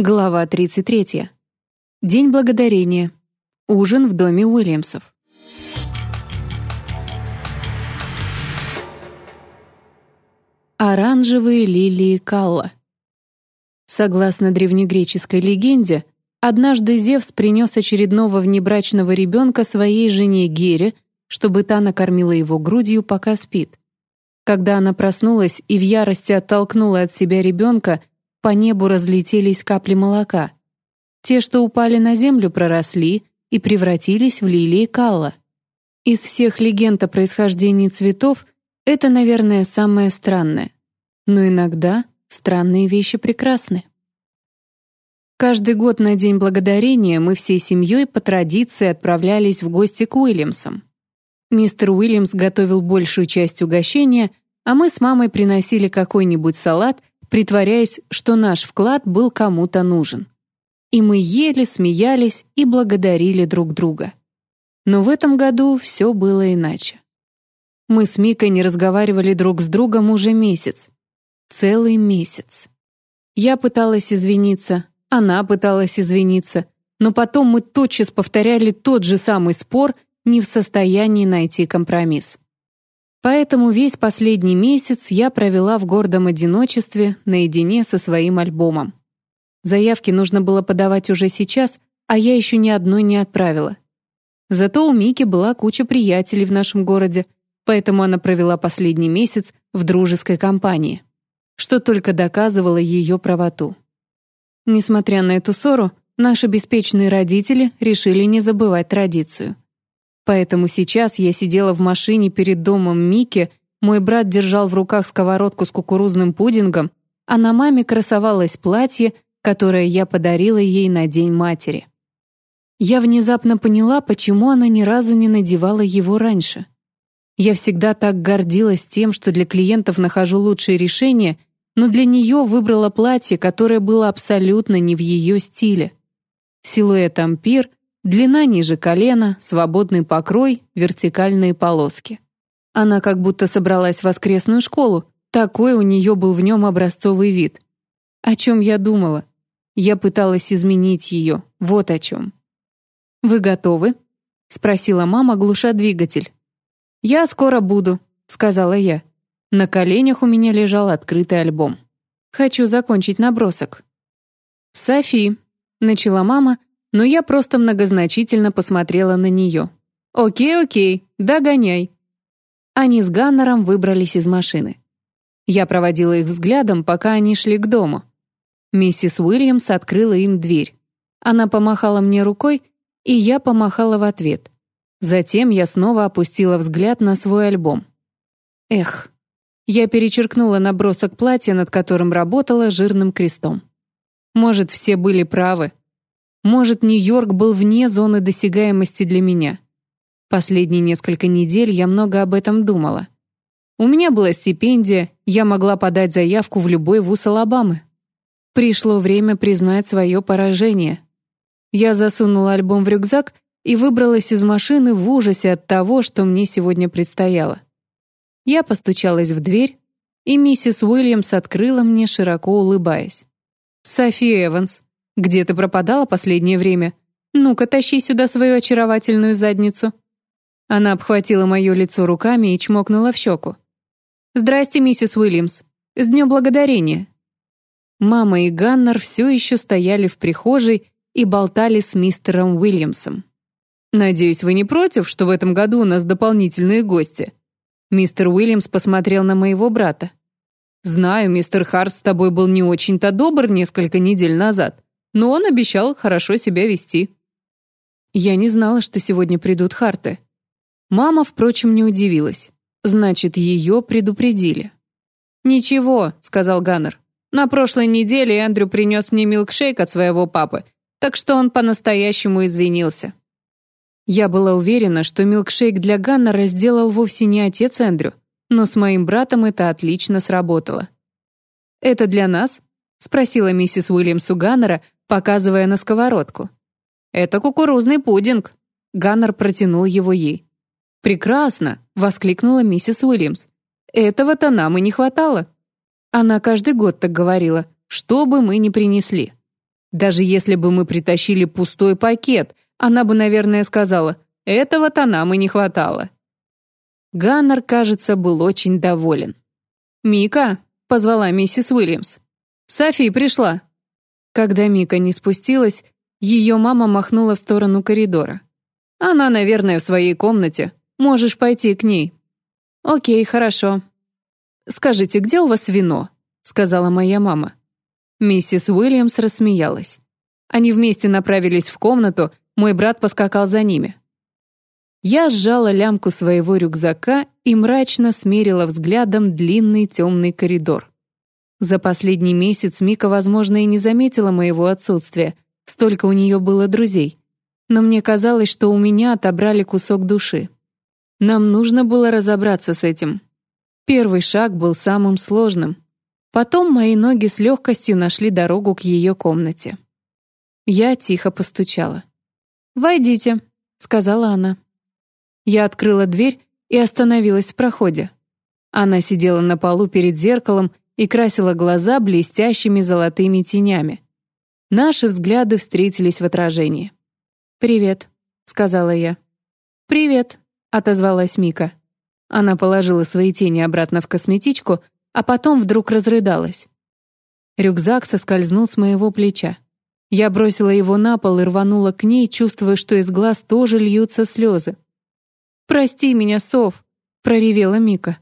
Глава 33. День благодарения. Ужин в доме Уильямсов. Оранжевые лилии Калла. Согласно древнегреческой легенде, однажды Зевс принес очередного внебрачного ребенка своей жене Гере, чтобы та накормила его грудью, пока спит. Когда она проснулась и в ярости оттолкнула от себя ребенка, по небу разлетелись капли молока. Те, что упали на землю, проросли и превратились в лилии калла. Из всех легенд о происхождении цветов это, наверное, самое странное. Но иногда странные вещи прекрасны. Каждый год на День Благодарения мы всей семьей по традиции отправлялись в гости к Уильямсам. Мистер Уильямс готовил большую часть угощения, а мы с мамой приносили какой-нибудь салат притворяясь, что наш вклад был кому-то нужен. И мы ели, смеялись и благодарили друг друга. Но в этом году все было иначе. Мы с Микой не разговаривали друг с другом уже месяц. Целый месяц. Я пыталась извиниться, она пыталась извиниться, но потом мы тотчас повторяли тот же самый спор, не в состоянии найти компромисс. Поэтому весь последний месяц я провела в гордом одиночестве наедине со своим альбомом. Заявки нужно было подавать уже сейчас, а я еще ни одной не отправила. Зато у Мики была куча приятелей в нашем городе, поэтому она провела последний месяц в дружеской компании, что только доказывало ее правоту. Несмотря на эту ссору, наши беспечные родители решили не забывать традицию — Поэтому сейчас я сидела в машине перед домом Мики, мой брат держал в руках сковородку с кукурузным пудингом, а на маме красовалось платье, которое я подарила ей на День матери. Я внезапно поняла, почему она ни разу не надевала его раньше. Я всегда так гордилась тем, что для клиентов нахожу лучшие решения, но для нее выбрала платье, которое было абсолютно не в ее стиле. Силуэт ампир, Длина ниже колена, свободный покрой, вертикальные полоски. Она как будто собралась в воскресную школу, такой у нее был в нем образцовый вид. О чем я думала? Я пыталась изменить ее, вот о чем. «Вы готовы?» — спросила мама, глуша двигатель. «Я скоро буду», — сказала я. На коленях у меня лежал открытый альбом. «Хочу закончить набросок». «Софи», — начала мама, но я просто многозначительно посмотрела на нее. «Окей, окей, догоняй». Они с Ганнером выбрались из машины. Я проводила их взглядом, пока они шли к дому. Миссис Уильямс открыла им дверь. Она помахала мне рукой, и я помахала в ответ. Затем я снова опустила взгляд на свой альбом. Эх, я перечеркнула набросок платья, над которым работала жирным крестом. Может, все были правы, может, Нью-Йорк был вне зоны досягаемости для меня. Последние несколько недель я много об этом думала. У меня была стипендия, я могла подать заявку в любой вуз Алабамы. Пришло время признать свое поражение. Я засунула альбом в рюкзак и выбралась из машины в ужасе от того, что мне сегодня предстояло. Я постучалась в дверь, и миссис Уильямс открыла мне, широко улыбаясь. «Софи Эванс, где ты пропадала последнее время? Ну-ка, тащи сюда свою очаровательную задницу». Она обхватила мое лицо руками и чмокнула в щеку. «Здрасте, миссис Уильямс. С Днем Благодарения». Мама и Ганнер все еще стояли в прихожей и болтали с мистером Уильямсом. «Надеюсь, вы не против, что в этом году у нас дополнительные гости?» Мистер Уильямс посмотрел на моего брата. «Знаю, мистер Харт с тобой был не очень-то добр несколько недель назад но он обещал хорошо себя вести. Я не знала, что сегодня придут Харты. Мама, впрочем, не удивилась. Значит, ее предупредили. «Ничего», — сказал Ганнер. «На прошлой неделе Эндрю принес мне милкшейк от своего папы, так что он по-настоящему извинился». Я была уверена, что милкшейк для Ганнера сделал вовсе не отец Эндрю, но с моим братом это отлично сработало. «Это для нас?» — спросила миссис Уильямс у Ганнера, показывая на сковородку. «Это кукурузный пудинг». Ганнер протянул его ей. «Прекрасно!» — воскликнула миссис Уильямс. «Этого-то нам и не хватало». Она каждый год так говорила, что бы мы ни принесли. Даже если бы мы притащили пустой пакет, она бы, наверное, сказала, «Этого-то нам и не хватало». Ганнер, кажется, был очень доволен. «Мика», — позвала миссис Уильямс. «Софи пришла». Когда Мика не спустилась, ее мама махнула в сторону коридора. «Она, наверное, в своей комнате. Можешь пойти к ней». «Окей, хорошо». «Скажите, где у вас вино?» — сказала моя мама. Миссис Уильямс рассмеялась. Они вместе направились в комнату, мой брат поскакал за ними. Я сжала лямку своего рюкзака и мрачно смерила взглядом длинный темный коридор. За последний месяц Мика, возможно, и не заметила моего отсутствия, столько у нее было друзей. Но мне казалось, что у меня отобрали кусок души. Нам нужно было разобраться с этим. Первый шаг был самым сложным. Потом мои ноги с легкостью нашли дорогу к ее комнате. Я тихо постучала. «Войдите», — сказала она. Я открыла дверь и остановилась в проходе. Она сидела на полу перед зеркалом и красила глаза блестящими золотыми тенями. Наши взгляды встретились в отражении. «Привет», — сказала я. «Привет», — отозвалась Мика. Она положила свои тени обратно в косметичку, а потом вдруг разрыдалась. Рюкзак соскользнул с моего плеча. Я бросила его на пол и рванула к ней, чувствуя, что из глаз тоже льются слезы. «Прости меня, Сов!» — проревела Мика.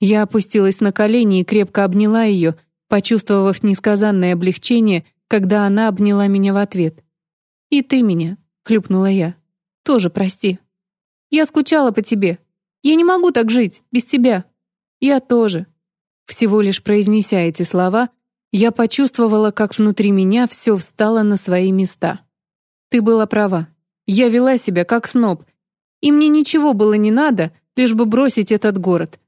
Я опустилась на колени и крепко обняла ее, почувствовав несказанное облегчение, когда она обняла меня в ответ. «И ты меня», — хлюпнула я. «Тоже прости. Я скучала по тебе. Я не могу так жить, без тебя. Я тоже». Всего лишь произнеся эти слова, я почувствовала, как внутри меня все встало на свои места. Ты была права. Я вела себя как сноб — и мне ничего было не надо, лишь бы бросить этот город.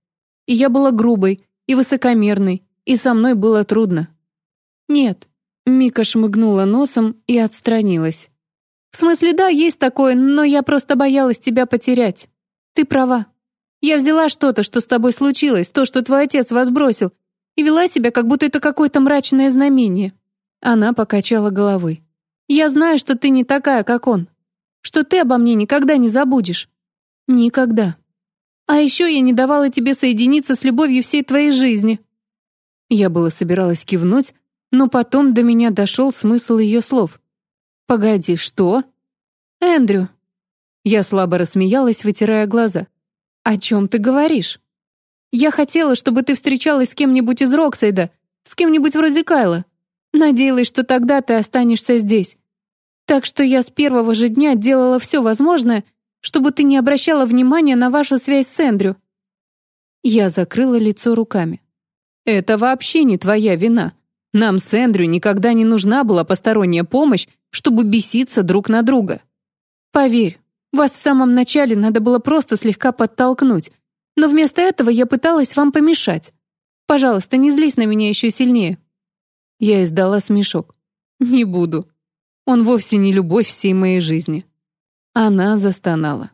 И я была грубой и высокомерной, и со мной было трудно. Нет. Мика шмыгнула носом и отстранилась. В смысле, да, есть такое, но я просто боялась тебя потерять. Ты права. Я взяла что-то, что с тобой случилось, то, что твой отец вас бросил, и вела себя, как будто это какое-то мрачное знамение. Она покачала головой. Я знаю, что ты не такая, как он что ты обо мне никогда не забудешь. Никогда. А еще я не давала тебе соединиться с любовью всей твоей жизни. Я было собиралась кивнуть, но потом до меня дошел смысл ее слов. «Погоди, что?» «Эндрю». Я слабо рассмеялась, вытирая глаза. «О чем ты говоришь?» «Я хотела, чтобы ты встречалась с кем-нибудь из Роксайда, с кем-нибудь вроде Кайла. Надеялась, что тогда ты останешься здесь. Так что я с первого же дня делала все возможное, чтобы ты не обращала внимания на вашу связь с Эндрю». Я закрыла лицо руками. «Это вообще не твоя вина. Нам с Эндрю никогда не нужна была посторонняя помощь, чтобы беситься друг на друга. Поверь, вас в самом начале надо было просто слегка подтолкнуть, но вместо этого я пыталась вам помешать. Пожалуйста, не злись на меня еще сильнее». Я издала смешок. «Не буду. Он вовсе не любовь всей моей жизни. Она застонала.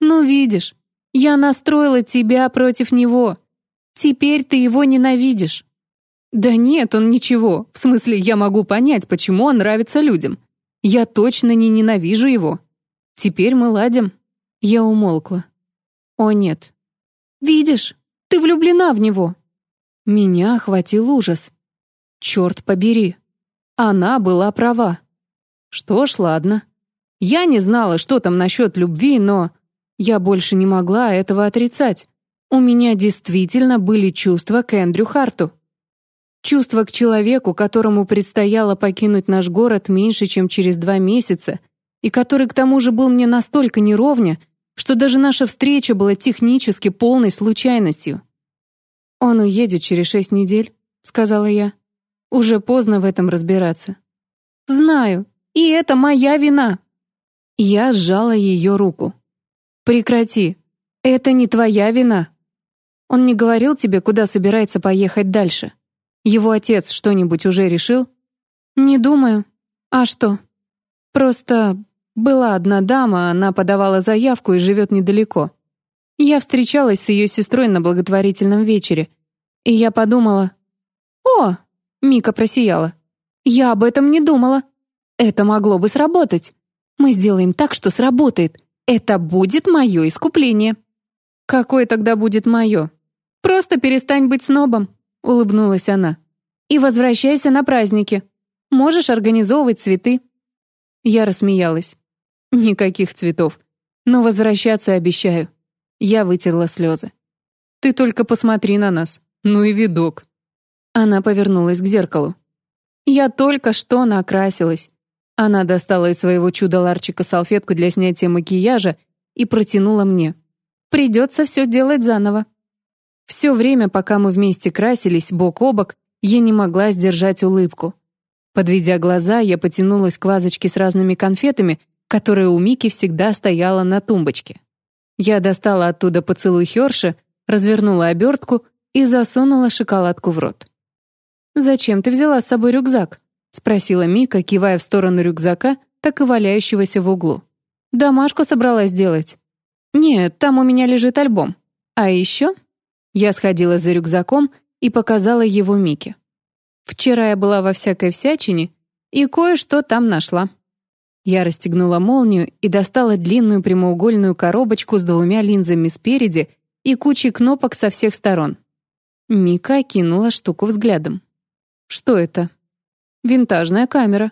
«Ну, видишь, я настроила тебя против него. Теперь ты его ненавидишь». «Да нет, он ничего. В смысле, я могу понять, почему он нравится людям. Я точно не ненавижу его. Теперь мы ладим». Я умолкла. «О, нет. Видишь, ты влюблена в него». Меня охватил ужас. Черт побери. Она была права. Что ж, ладно. Я не знала, что там насчет любви, но я больше не могла этого отрицать. У меня действительно были чувства к Эндрю Харту. Чувства к человеку, которому предстояло покинуть наш город меньше, чем через два месяца, и который к тому же был мне настолько неровня, что даже наша встреча была технически полной случайностью. «Он уедет через шесть недель», — сказала я. «Уже поздно в этом разбираться». «Знаю, и это моя вина!» Я сжала ее руку. «Прекрати. Это не твоя вина. Он не говорил тебе, куда собирается поехать дальше. Его отец что-нибудь уже решил?» «Не думаю. А что?» «Просто была одна дама, она подавала заявку и живет недалеко. Я встречалась с ее сестрой на благотворительном вечере, и я подумала... «О!» — Мика просияла. Я об этом не думала. Это могло бы сработать. Мы сделаем так, что сработает. Это будет мое искупление». «Какое тогда будет мое?» «Просто перестань быть снобом», — улыбнулась она. «И возвращайся на праздники. Можешь организовывать цветы». Я рассмеялась. «Никаких цветов. Но возвращаться обещаю». Я вытерла слезы. «Ты только посмотри на нас. Ну и видок». Она повернулась к зеркалу. «Я только что накрасилась». Она достала из своего чуда-ларчика салфетку для снятия макияжа и протянула мне. «Придется все делать заново». Все время, пока мы вместе красились бок о бок, я не могла сдержать улыбку. Подведя глаза, я потянулась к вазочке с разными конфетами, которая у Мики всегда стояла на тумбочке. Я достала оттуда поцелуй Хёрша, развернула обертку и засунула шоколадку в рот. «Зачем ты взяла с собой рюкзак?» — спросила Мика, кивая в сторону рюкзака, так и валяющегося в углу. «Домашку собралась делать?» «Нет, там у меня лежит альбом. А еще...» Я сходила за рюкзаком и показала его Мике. Вчера я была во всякой всячине и кое-что там нашла. Я расстегнула молнию и достала длинную прямоугольную коробочку с двумя линзами спереди и кучей кнопок со всех сторон. Мика кинула штуку взглядом. Что это? Винтажная камера.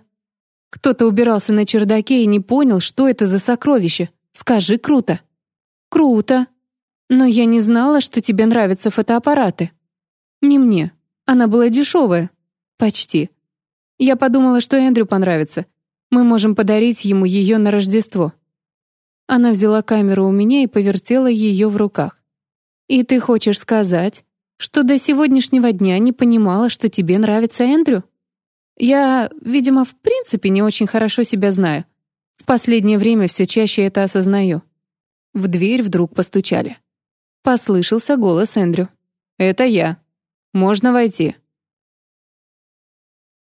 Кто-то убирался на чердаке и не понял, что это за сокровище. Скажи круто. Круто. Но я не знала, что тебе нравятся фотоаппараты. Не мне. Она была дешевая. Почти. Я подумала, что Эндрю понравится. Мы можем подарить ему ее на Рождество. Она взяла камеру у меня и повертела ее в руках. И ты хочешь сказать, что до сегодняшнего дня не понимала, что тебе нравится Эндрю? Я, видимо, в принципе не очень хорошо себя знаю. В последнее время все чаще это осознаю. В дверь вдруг постучали. Послышался голос Эндрю. «Это я. Можно войти?»